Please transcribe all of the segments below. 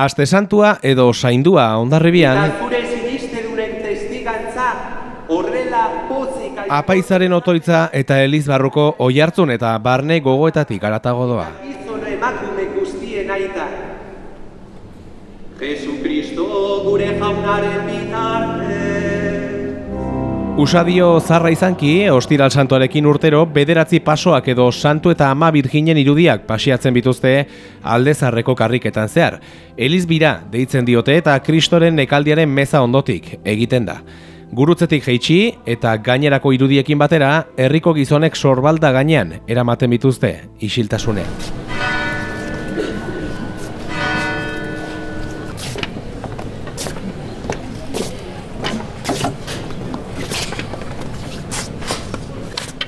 Aste santua edo saindua ondarribian, apaizaren otoitza eta elizbarruko oihartzun eta barne gogoetatik aratago doa. Jesu Kristo gure jaunaren bitartez. Usadio zarra izanki, ostiral santuarekin urtero, bederatzi pasoak edo santu eta ama birginen irudiak pasiatzen bituzte aldezarreko karriketan zehar. Elizbira deitzen diote eta kristoren nekaldiaren meza ondotik egiten da. Gurutzetik jeitsi eta gainerako irudiekin batera, herriko gizonek sorbalda gainean eramaten bituzte isiltasunean.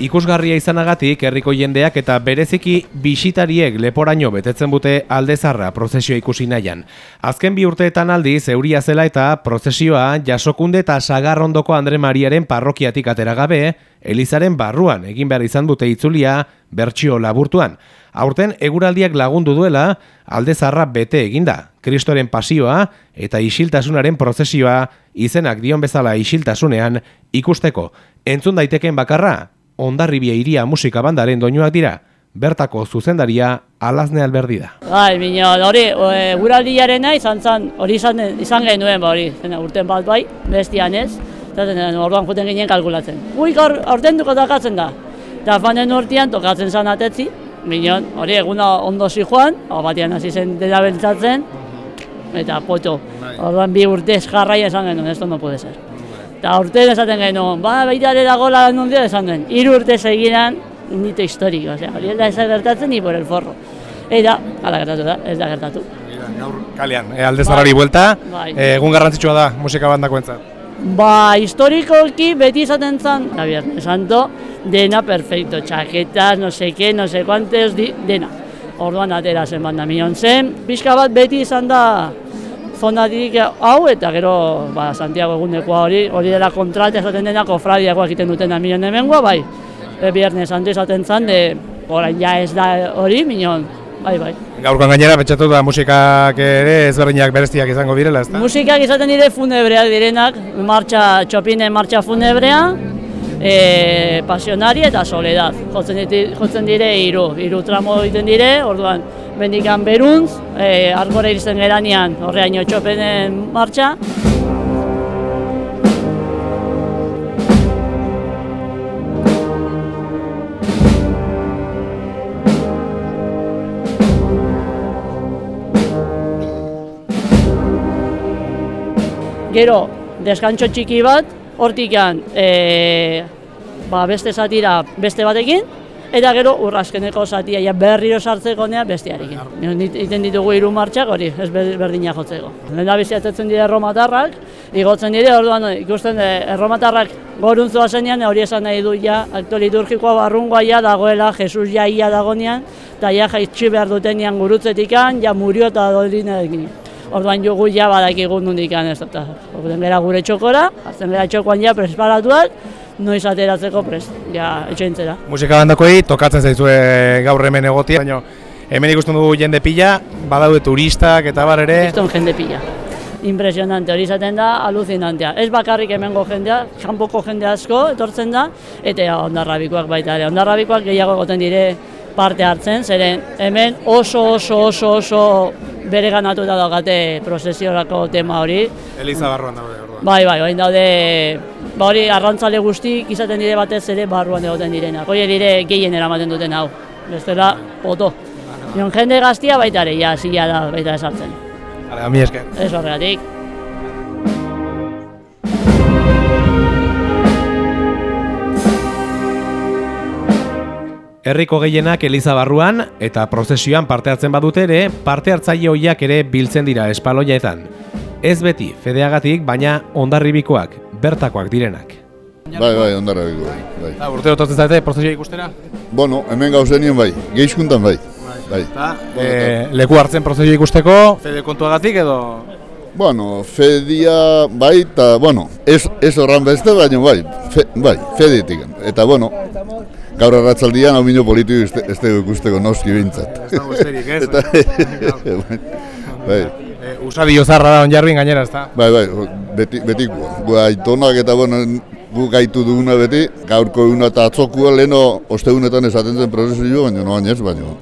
Ikusgarria izanagatik herriko jendeak eta bereziki bisitariek leporaino betetzen bute aldezarra prozesioa ikusi nahian. Azken bi urteetan aldiz euria zela eta prozesioa jasokunde eta sagarrondoko Andre Mariaren parrokiatik atera gabe, Elizaren barruan egin behar izan dute itzulia bertsio laburtuan. Aurten eguraldiak lagundu duela aldezarra bete eginda. Kristoren pasioa eta isiltasunaren prozesioa izenak dion bezala isiltasunean ikusteko. Entzun daiteken bakarra, Ondarribia iria musika bandaren doinuak dira, bertako zuzendaria alazne alberdi da. Bai, mino, hori, e, guraldiarena izan zan, hori izan, izan genuen, ba, hori, zena, urten bat bai, bestian ez, eta zena, orduan juten ginen kalkulatzen. Guik aur, aurten duko tokatzen da, eta fanen urtean tokatzen zan atetzi, minon, hori, eguna ondo zi joan, batean hasi zen dela beltzatzen, eta poto, orduan bi urtez jarraia esan genuen, esto no puede ser. Eta urte esaten genuen, ba, baita ere dagoela nondia esan duen. Hiru urte segidan, un hito historiko, osea, hori ez da ez gertatzen ni por el forro. Eta, ala gertatu da, ez da gertatu. Gaur kalean, e, aldezarrari buelta, Bai. e, egun garrantzitsua da musika bandako entzat. Ba, historikoki beti izaten zan, la Viernes Santo, dena perfecto, txaketas, no sé qué, no sé cuantos, di, dena. Orduan atera zen banda milion zen, pixka bat beti izan da zonatik hau eta gero ba, Santiago egunekoa hori, hori dela kontrate esaten dena kofradiakoak egiten duten milion hemengoa, bai. E, Viernes Santo izaten zan, de, orain ja ez da hori, milion, bai, bai. Gaurkoan gainera, betxatu da musikak ere ezberdinak bereztiak izango direla, ezta? Musikak izaten dire funebreak direnak, martxa, txopinen martxa funebrea, e, pasionaria eta soledad. Jotzen, diti, jotzen dire hiru, hiru tramo egiten dire, orduan bendikan beruntz, e, argora iristen geranean horreaino txopenen martxa, Gero, deskantxo txiki bat, hortikan e, ba, beste zatira beste batekin, eta gero urrazkeneko zatia ja berriro sartzeko nea bestearekin. Iten ditugu hiru martxak hori, ez ber- berdina jotzeko. Lehen da biziatzen dire erromatarrak, igotzen dire, orduan ikusten e, erromatarrak goruntzoa zenean, hori esan nahi du ja, akto liturgikoa barrungoa ja dagoela, Jesus ja ia dagonean, eta ja jaitsi behar dutenean gurutzetikan, ja murio eta dolinekin. Orduan jugu ja badakigu nondikan ez eta orduan gara gure txokora, hartzen gara txokoan ja presparatuak, noiz ateratzeko prest, ja etxointzera. Musika bandakoi tokatzen zaizue gaur hemen egotia, baina hemen ikusten dugu jende pila, badaude turistak eta bar ere. Kriston jende pila. Impresionante, hori izaten da, alucinantea. Ez bakarrik hemengo jendea, kanpoko jende asko etortzen da, eta ondarrabikoak baita ere. Ondarrabikoak gehiago egoten dire parte hartzen, zeren hemen oso oso oso oso bere ganatuta daukate prozesiorako tema hori. Eliza barruan daude, orduan. Bai, bai, orain daude, ba hori arrantzale guztik izaten dire batez ere barruan egoten direnak. Hori dire gehien eramaten duten hau. Bestela, poto. Nion jende gaztia baita ere, ja, zila da baita esartzen. Hala, mi esker. Ez horregatik. Herriko gehienak Eliza barruan eta prozesioan parte hartzen badute ere, parte hartzaile hoiak ere biltzen dira espaloiaetan. Ez beti, fedeagatik, baina ondarribikoak, bertakoak direnak. Bai, bai, ondarra biko, bai. bai. Eta urtero totzen zaite prozesioa ikustera? Bueno, hemen gauzenien bai, geizkuntan bai. Bai. Eta, e, leku hartzen prozesioa ikusteko, fede kontuagatik edo... Bueno, fedia bai, eta, bueno, ez, ez horran beste, baina bai, fe, bai, feditik. Eta, bueno, gaur arratzaldian hau mino politiko ez dugu ikusteko noski bintzat. Ez dago besterik, ez? Eta, bai, E, usadio zarra da onjarbin gainera, ezta? Bai, bai, beti, betiko. Gu aitonak eta bueno, gu gaitu duguna beti, gaurko eguna eta atzokua leheno ostegunetan esaten zen prozesu baina no ez, baina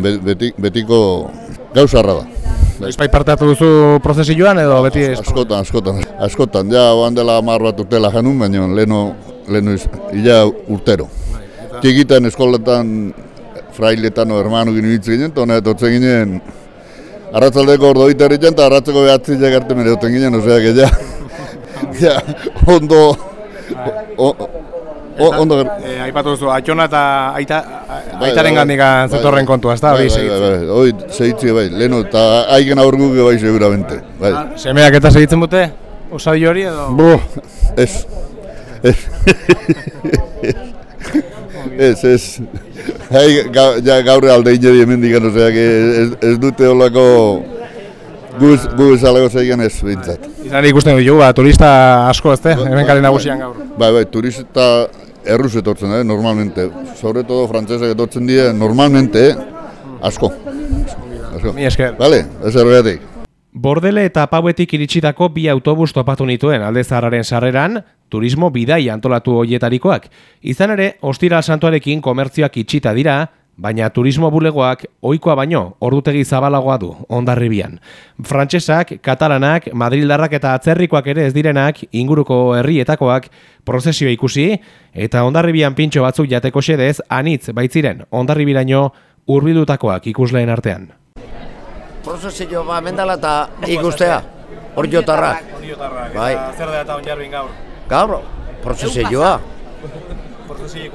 be- beti, betiko gauzarra da. Espai parte hartu duzu prozesioan edo beti ez? Askotan, askotan, askotan, ja, oan dela hamar bat urtela janun, baina leheno, leheno iz, ila urtero. Txikitan eskoletan, frailetan o hermanu ginen hitz ginen, tona etortzen ginen, arratzaldeko ordo egiten eta arratzeko behatzi jagarte mere oten ginen, osea, que ja, ja, ondo, o, o, ondo, ger- E, aipatu duzu, atxona eta aita, Bai, aitaren bai, gandikan bai, zetorren bai. kontua, ezta? Bai, Hori bai, segitzen. bai, bai, hoi segitzi bai, leheno, eta haigen aurguke bai seguramente, bai. Semeak eta segitzen dute? Usadio hori edo? Bo, ez. Ez. Ez, ez. Hai, ga, ja, gaur alde osea, que ez, ez dute olako guz, guz alago zeigen ez, bintzat. Izan ikusten dugu, ba, turista asko ezte, hemen kale nagusian gaur. Bai, bai, turista erruz etortzen, eh, normalmente. Sobre todo frantzesak etortzen die, normalmente, eh, asko. Asko. Mi esker. Vale, ez erregatik. Bordele eta Pauetik iritsitako bi autobus topatu nituen alde zaharraren sarreran, turismo bidai antolatu hoietarikoak. Izan ere, ostira santuarekin komertzioak itxita dira, baina turismo bulegoak ohikoa baino ordutegi zabalagoa du ondarribian. Frantsesak, katalanak, madrildarrak eta atzerrikoak ere ez direnak inguruko herrietakoak prozesio ikusi eta ondarribian pintxo batzuk jateko xedez anitz baitziren ondarribiraino hurbildutakoak ikusleen artean. prozesio ba mendala eta ikustea, hor jotarrak. Bai. Zer da eta onjarbin gaur? Gaur, prozesioa.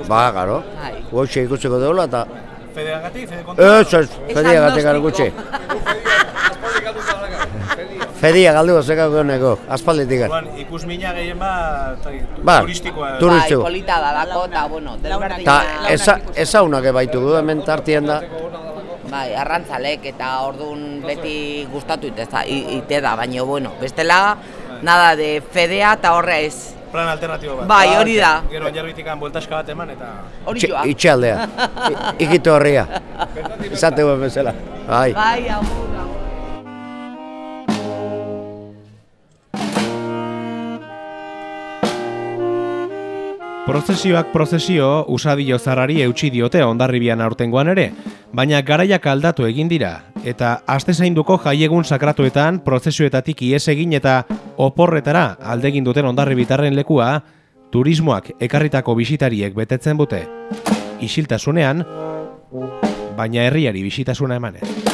Ba, garo. Goxe ikusiko deula eta... Fedeagatik, fede Ez, ez, fedia gatik gara gutxi. Fedia galdu zekako honeko, aspalditik gara. ikus mina gehien bat Ba, turistikoa. tur- Bai, Turistiko. polita da dako, eta, bueno, desberdina. Ta eza, ezaunak ebaitu gu hemen tartien da. Bai, arrantzalek, eta orduan beti gustatu ite, ite da, baina, bueno, bestela, nada de fedea eta horre ez. Plan alternatibo bat. Bai, hori da. Gero onjarbitikan bueltaska bat eman eta... Hori joa. Itxaldea, I- ikitu horria. Izate guen bezala. Bai. Bai, agur, agur. Prozesioak prozesio usadio zarrari eutxi diote ondarribian aurtengoan ere, baina garaiak aldatu egin dira, eta aste zainduko jaiegun sakratuetan prozesioetatik ies egin eta oporretara aldegin duten ondarribitarren lekua, turismoak ekarritako bisitariek betetzen dute. Isiltasunean, baina herriari bisitasuna emanez.